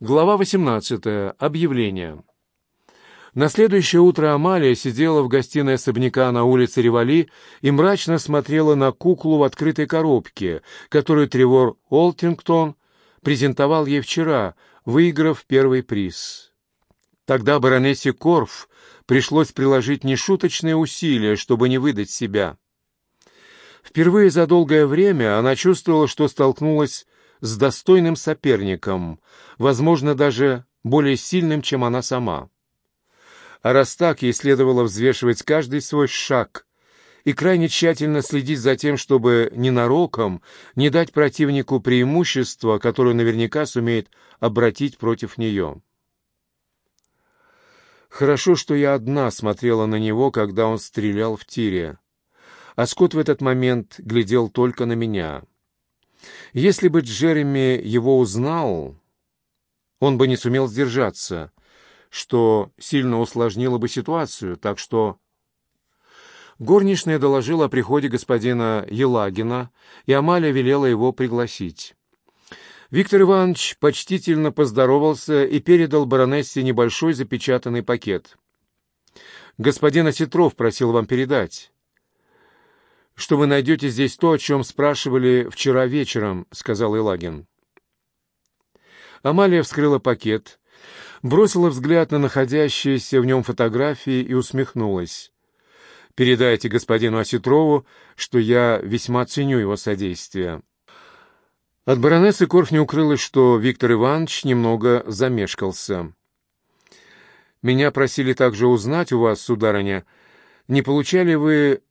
Глава 18. Объявление. На следующее утро Амалия сидела в гостиной особняка на улице Ревали и мрачно смотрела на куклу в открытой коробке, которую Тревор Олтингтон презентовал ей вчера, выиграв первый приз. Тогда баронессе Корф пришлось приложить нешуточные усилия, чтобы не выдать себя. Впервые за долгое время она чувствовала, что столкнулась с достойным соперником, возможно, даже более сильным, чем она сама. А раз так, ей следовало взвешивать каждый свой шаг и крайне тщательно следить за тем, чтобы ненароком не дать противнику преимущество, которое наверняка сумеет обратить против нее. Хорошо, что я одна смотрела на него, когда он стрелял в тире, а Скотт в этот момент глядел только на меня — если бы Джереми его узнал, он бы не сумел сдержаться, что сильно усложнило бы ситуацию, так что... Горничная доложила о приходе господина Елагина, и Амалия велела его пригласить. Виктор Иванович почтительно поздоровался и передал баронессе небольшой запечатанный пакет. «Господин Осетров просил вам передать» что вы найдете здесь то, о чем спрашивали вчера вечером», — сказал Илагин. Амалия вскрыла пакет, бросила взгляд на находящиеся в нем фотографии и усмехнулась. «Передайте господину Осетрову, что я весьма ценю его содействие». От баронессы Корф не укрылось, что Виктор Иванович немного замешкался. «Меня просили также узнать у вас, сударыня, не получали вы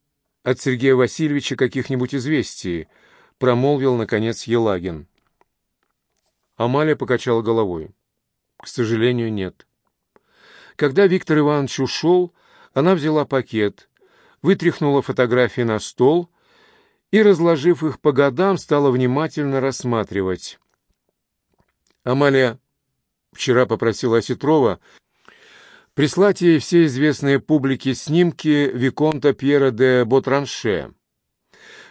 от Сергея Васильевича каких-нибудь известий?» — промолвил, наконец, Елагин. Амалия покачала головой. «К сожалению, нет». Когда Виктор Иванович ушел, она взяла пакет, вытряхнула фотографии на стол и, разложив их по годам, стала внимательно рассматривать. Амалия вчера попросила Осетрова прислать ей все известные публике снимки Виконта Пьера де Ботранше.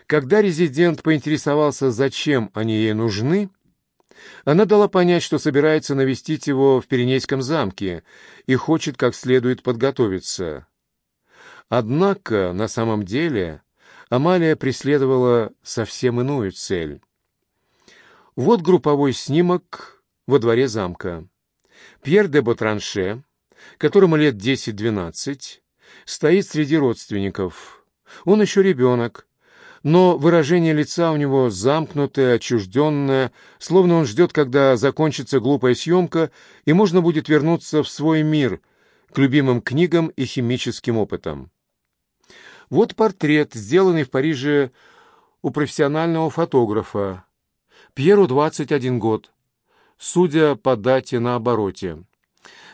Когда резидент поинтересовался, зачем они ей нужны, она дала понять, что собирается навестить его в Пиренейском замке и хочет как следует подготовиться. Однако, на самом деле, Амалия преследовала совсем иную цель. Вот групповой снимок во дворе замка. Пьер де Ботранше которому лет 10-12, стоит среди родственников. Он еще ребенок, но выражение лица у него замкнутое, отчужденное, словно он ждет, когда закончится глупая съемка, и можно будет вернуться в свой мир, к любимым книгам и химическим опытам. Вот портрет, сделанный в Париже у профессионального фотографа. Пьеру 21 год, судя по дате на обороте.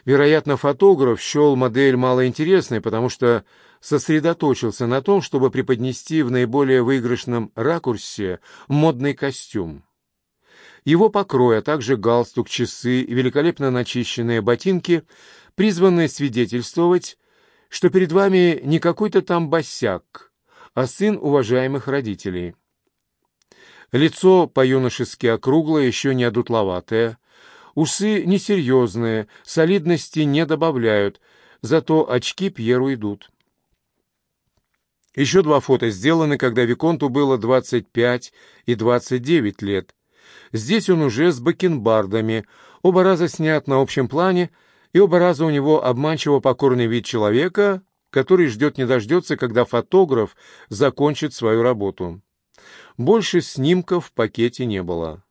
Вероятно, фотограф счел модель малоинтересной, потому что сосредоточился на том, чтобы преподнести в наиболее выигрышном ракурсе модный костюм. Его покрой, а также галстук, часы и великолепно начищенные ботинки призваны свидетельствовать, что перед вами не какой-то там босяк, а сын уважаемых родителей. Лицо по-юношески округлое, еще не одутловатое, Усы несерьезные, солидности не добавляют, зато очки Пьеру идут. Еще два фото сделаны, когда Виконту было 25 и 29 лет. Здесь он уже с бакенбардами, оба раза снят на общем плане, и оба раза у него обманчиво покорный вид человека, который ждет не дождется, когда фотограф закончит свою работу. Больше снимков в пакете не было.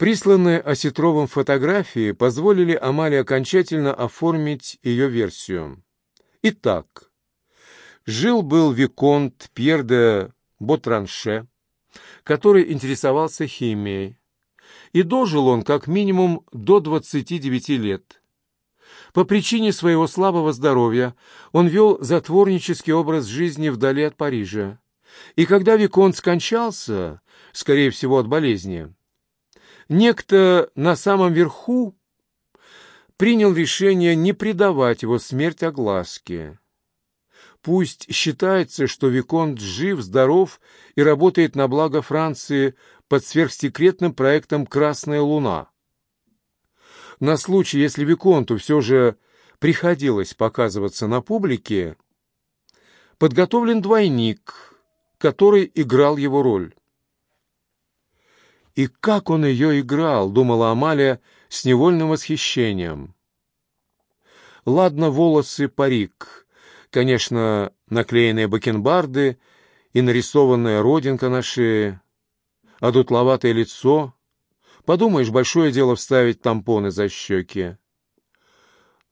Присланные Осетровым фотографии позволили Амалии окончательно оформить ее версию. Итак, жил-был Виконт Пьер де Ботранше, который интересовался химией, и дожил он как минимум до 29 лет. По причине своего слабого здоровья он вел затворнический образ жизни вдали от Парижа. И когда Виконт скончался, скорее всего от болезни, Некто на самом верху принял решение не предавать его смерть огласке. Пусть считается, что Виконт жив, здоров и работает на благо Франции под сверхсекретным проектом «Красная луна». на случай, если Виконту все же приходилось показываться на публике, подготовлен двойник, который играл его роль. «И как он ее играл!» — думала Амалия с невольным восхищением. Ладно, волосы, парик, конечно, наклеенные бакенбарды и нарисованная родинка на шее, а дутловатое лицо. Подумаешь, большое дело вставить тампоны за щеки.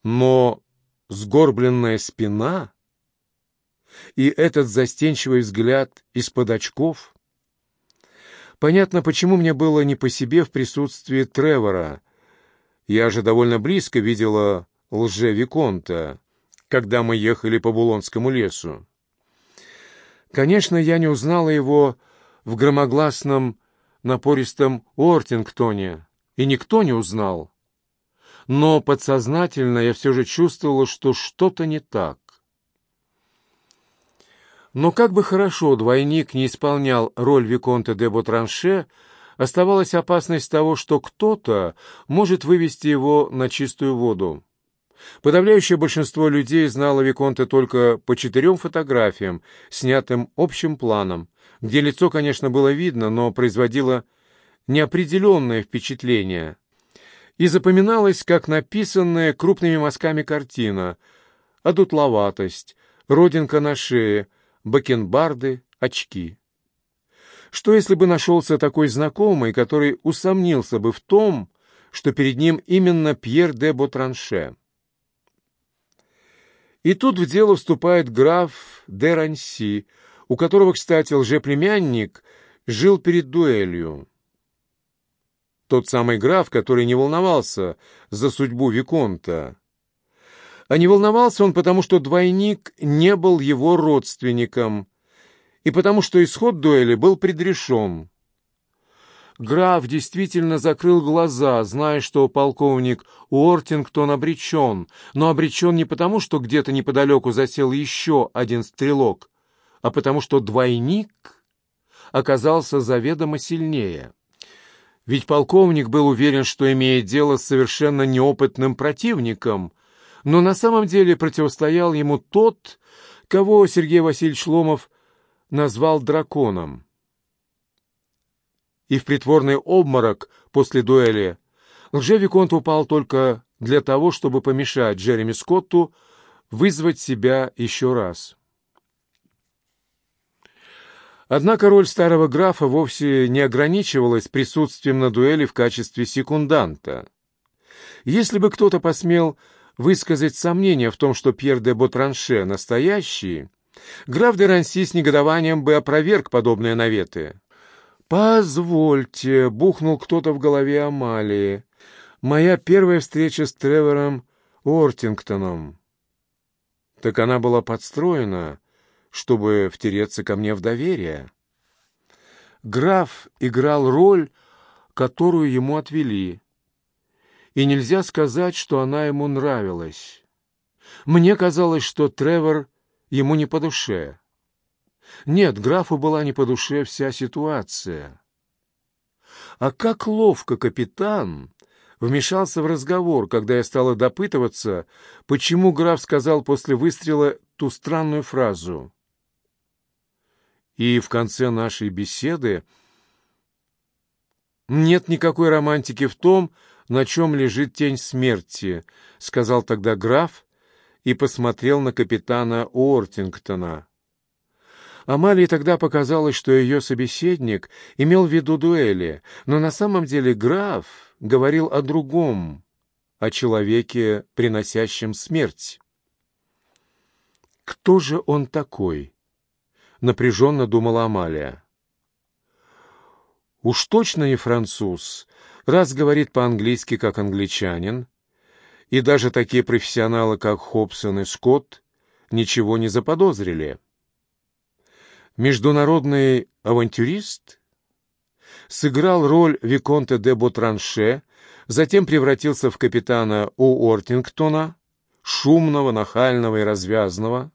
Но сгорбленная спина и этот застенчивый взгляд из-под очков. Понятно, почему мне было не по себе в присутствии Тревора. Я же довольно близко видела лже-виконта, когда мы ехали по Булонскому лесу. Конечно, я не узнала его в громогласном напористом Ортингтоне, и никто не узнал. Но подсознательно я все же чувствовала, что что-то не так. Но как бы хорошо двойник не исполнял роль Виконта де Ботранше, оставалась опасность того, что кто-то может вывести его на чистую воду. Подавляющее большинство людей знало Виконта только по четырем фотографиям, снятым общим планом, где лицо, конечно, было видно, но производило неопределенное впечатление и запоминалось как написанная крупными мазками картина, одутловатость, родинка на шее, бакенбарды, очки. Что если бы нашелся такой знакомый, который усомнился бы в том, что перед ним именно Пьер де Ботранше? И тут в дело вступает граф де Ранси, у которого, кстати, лжеплемянник жил перед дуэлью. Тот самый граф, который не волновался за судьбу Виконта. А не волновался он потому, что двойник не был его родственником, и потому, что исход дуэли был предрешен. Граф действительно закрыл глаза, зная, что полковник Уортингтон обречен, но обречен не потому, что где-то неподалеку засел еще один стрелок, а потому что двойник оказался заведомо сильнее. Ведь полковник был уверен, что имеет дело с совершенно неопытным противником, но на самом деле противостоял ему тот, кого Сергей Васильевич Ломов назвал драконом и в притворный обморок после дуэли, лже-виконт упал только для того, чтобы помешать Джереми Скотту вызвать себя еще раз. Однако роль старого графа вовсе не ограничивалась присутствием на дуэли в качестве секунданта. Если бы кто-то посмел высказать сомнение в том, что Пьер де Ботранше настоящий, граф де Ранси с негодованием бы опроверг подобные наветы. «Позвольте», — бухнул кто-то в голове Амалии. «Моя первая встреча с Тревором Ортингтоном». Так она была подстроена, чтобы втереться ко мне в доверие. Граф играл роль, которую ему отвели, и нельзя сказать, что она ему нравилась. Мне казалось, что Тревор ему не по душе. Нет, графу была не по душе вся ситуация. А как ловко капитан вмешался в разговор, когда я стала допытываться, почему граф сказал после выстрела ту странную фразу. И в конце нашей беседы «Нет никакой романтики в том, на чем лежит тень смерти», — сказал тогда граф и посмотрел на капитана Уортингтона. Амалии тогда показалось, что ее собеседник имел в виду дуэли, но на самом деле граф говорил о другом, о человеке, приносящем смерть. «Кто же он такой?» — напряженно думала Амалия. «Уж точно не француз, раз говорит по-английски, как англичанин, и даже такие профессионалы, как Хобсон и Скотт, ничего не заподозрили» международный авантюрист, сыграл роль Виконта де Ботранше, затем превратился в капитана Уортингтона, шумного, нахального и развязного.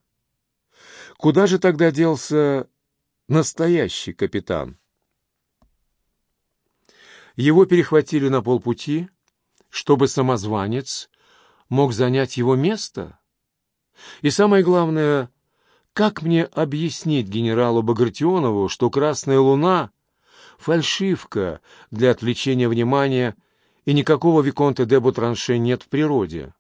Куда же тогда делся настоящий капитан? Его перехватили на полпути, чтобы самозванец мог занять его место? И самое главное, как мне объяснить генералу Багратионову, что Красная Луна — фальшивка для отвлечения внимания, и никакого Виконта де Бутранше нет в природе?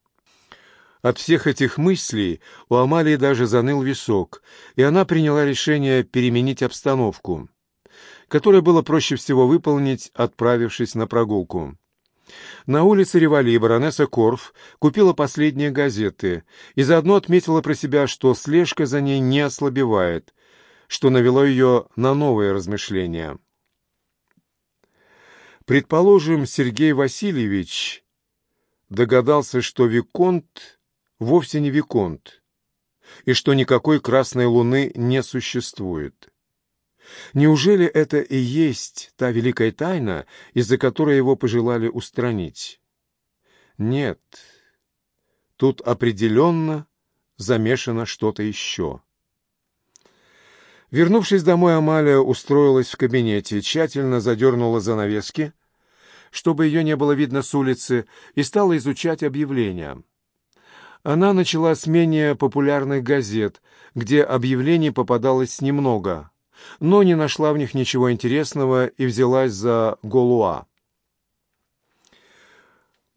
От всех этих мыслей у Амалии даже заныл висок, и она приняла решение переменить обстановку, которое было проще всего выполнить, отправившись на прогулку. На улице Ревали баронесса Корф купила последние газеты и заодно отметила про себя, что слежка за ней не ослабевает, что навело ее на новые размышления. Предположим, Сергей Васильевич догадался, что Виконт вовсе не Виконт, и что никакой Красной Луны не существует. Неужели это и есть та великая тайна, из-за которой его пожелали устранить? Нет, тут определенно замешано что-то еще. Вернувшись домой, Амалия устроилась в кабинете, тщательно задернула занавески, чтобы ее не было видно с улицы, и стала изучать объявления. Она начала с менее популярных газет, где объявлений попадалось немного — но не нашла в них ничего интересного и взялась за Голуа.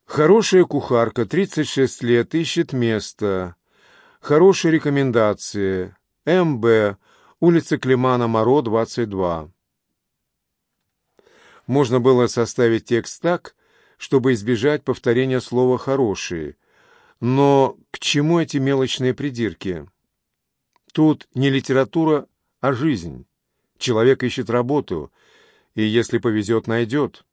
Хорошая кухарка, 36 лет, ищет место. Хорошие рекомендации. МБ, улица Климана Моро, 22. Можно было составить текст так, чтобы избежать повторения слова «хорошие». Но к чему эти мелочные придирки? Тут не литература, а жизнь. Человек ищет работу, и, если повезет, найдет.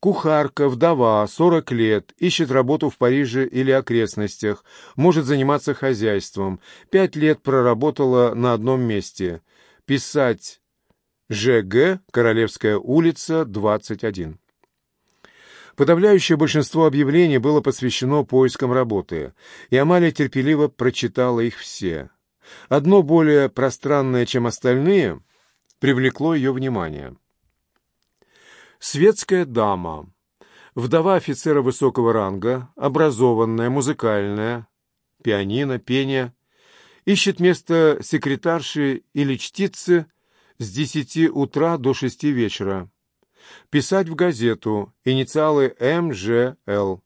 Кухарка, вдова, 40 лет, ищет работу в Париже или окрестностях, может заниматься хозяйством. Пять лет проработала на одном месте. Писать ЖГ, Королевская улица, 21. Подавляющее большинство объявлений было посвящено поискам работы, и Амалия терпеливо прочитала их все. Одно более пространное, чем остальные — привлекло ее внимание. Светская дама, вдова офицера высокого ранга, образованная, музыкальная, пианино, пение, ищет место секретарши или чтицы с десяти утра до шести вечера. Писать в газету инициалы МЖЛ.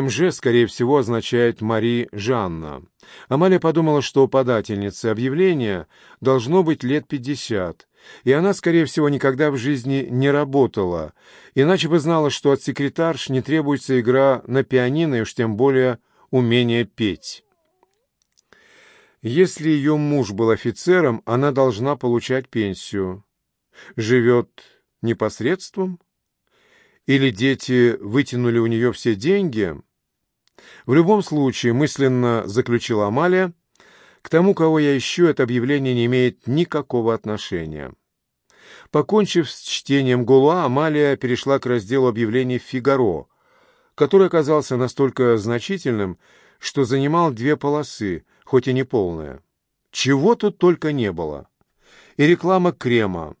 МЖ, скорее всего, означает «Мари Жанна». Амалия подумала, что подательнице объявления должно быть лет пятьдесят, и она, скорее всего, никогда в жизни не работала, иначе бы знала, что от секретарш не требуется игра на пианино и уж тем более умение петь. Если ее муж был офицером, она должна получать пенсию. Живет непосредством? Или дети вытянули у нее все деньги, в любом случае, мысленно заключила Амалия, к тому, кого я ищу, это объявление не имеет никакого отношения. Покончив с чтением Гула, Амалия перешла к разделу объявлений «Фигаро», который оказался настолько значительным, что занимал две полосы, хоть и не полная. Чего тут только не было. И реклама крема,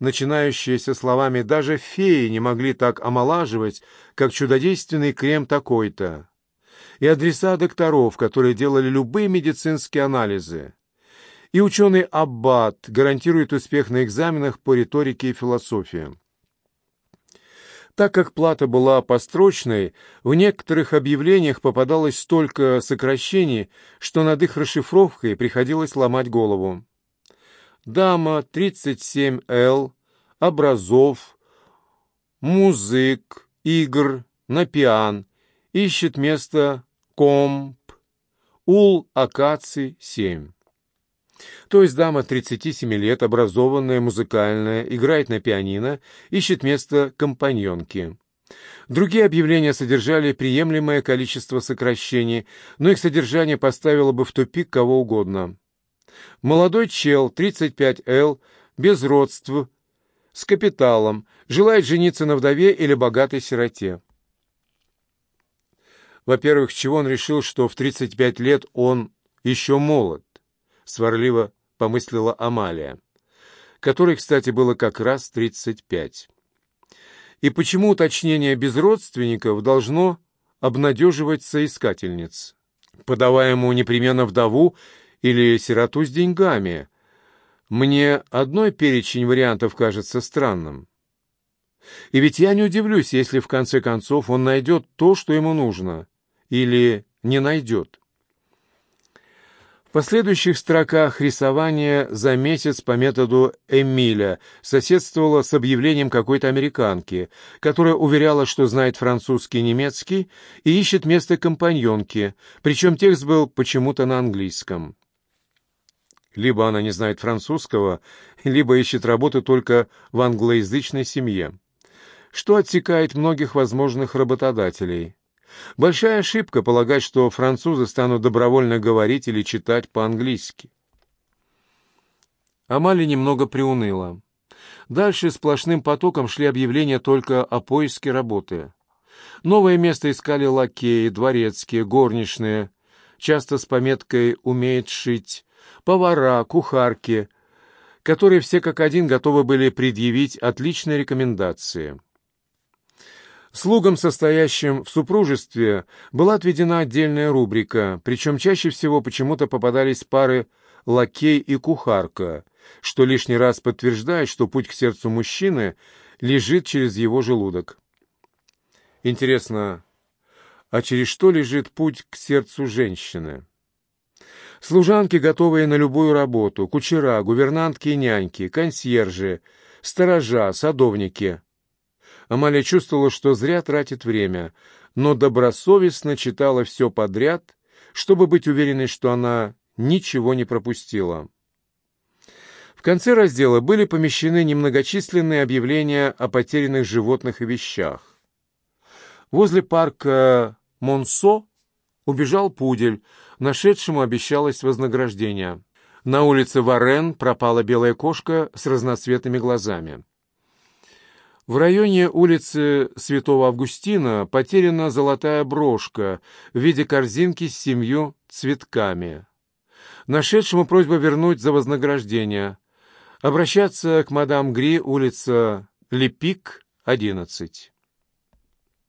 начинающиеся словами «даже феи не могли так омолаживать, как чудодейственный крем такой-то», и адреса докторов, которые делали любые медицинские анализы. И ученый Аббат гарантирует успех на экзаменах по риторике и философии. Так как плата была построчной, в некоторых объявлениях попадалось столько сокращений, что над их расшифровкой приходилось ломать голову. Дама 37Л, образов, музык, игр, на пиан, ищет место комп, ул акаций 7. То есть дама 37 лет, образованная, музыкальная, играет на пианино, ищет место компаньонки. Другие объявления содержали приемлемое количество сокращений, но их содержание поставило бы в тупик кого угодно. Молодой чел, 35Л, без родств, с капиталом, желает жениться на вдове или богатой сироте. Во-первых, чего он решил, что в 35 лет он еще молод? Сварливо помыслила Амалия, которой, кстати, было как раз 35. И почему уточнение без родственников должно обнадеживать соискательниц, подавая ему непременно вдову или сироту с деньгами? Мне одной перечень вариантов кажется странным. И ведь я не удивлюсь, если в конце концов он найдет то, что ему нужно, или не найдет. В последующих строках рисование за месяц по методу Эмиля соседствовало с объявлением какой-то американки, которая уверяла, что знает французский и немецкий и ищет место компаньонки, причем текст был почему-то на английском. Либо она не знает французского, либо ищет работу только в англоязычной семье, что отсекает многих возможных работодателей. Большая ошибка полагать, что французы станут добровольно говорить или читать по-английски. Амали немного приуныла. Дальше сплошным потоком шли объявления только о поиске работы. Новое место искали лакеи, дворецкие, горничные, часто с пометкой «умеет шить», повара, кухарки, которые все как один готовы были предъявить отличные рекомендации. Слугам, состоящим в супружестве, была отведена отдельная рубрика, причем чаще всего почему-то попадались пары лакей и кухарка, что лишний раз подтверждает, что путь к сердцу мужчины лежит через его желудок. Интересно, а через что лежит путь к сердцу женщины? Служанки, готовые на любую работу, кучера, гувернантки и няньки, консьержи, сторожа, садовники — Амалия чувствовала, что зря тратит время, но добросовестно читала все подряд, чтобы быть уверенной, что она ничего не пропустила. В конце раздела были помещены немногочисленные объявления о потерянных животных и вещах. Возле парка Монсо убежал пудель, нашедшему обещалось вознаграждение. На улице Варен пропала белая кошка с разноцветными глазами. В районе улицы Святого Августина потеряна золотая брошка в виде корзинки с семью цветками. Нашедшему просьба вернуть за вознаграждение. Обращаться к мадам Гри, улица Лепик, 11.